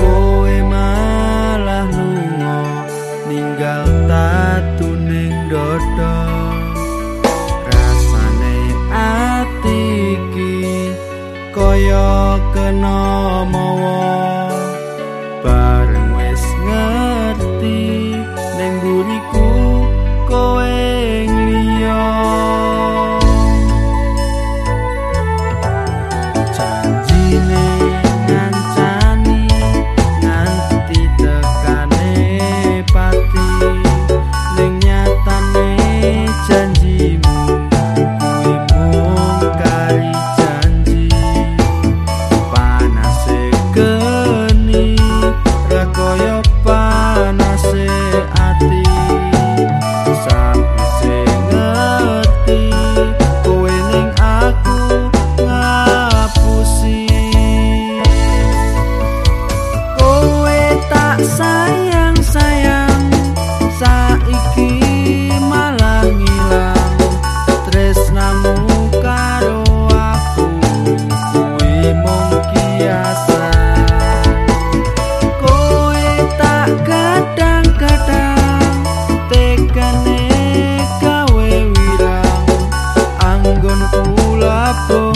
kowe malah lunga ninggal tatu ning dodo rasane ati iki kaya kena un pulapo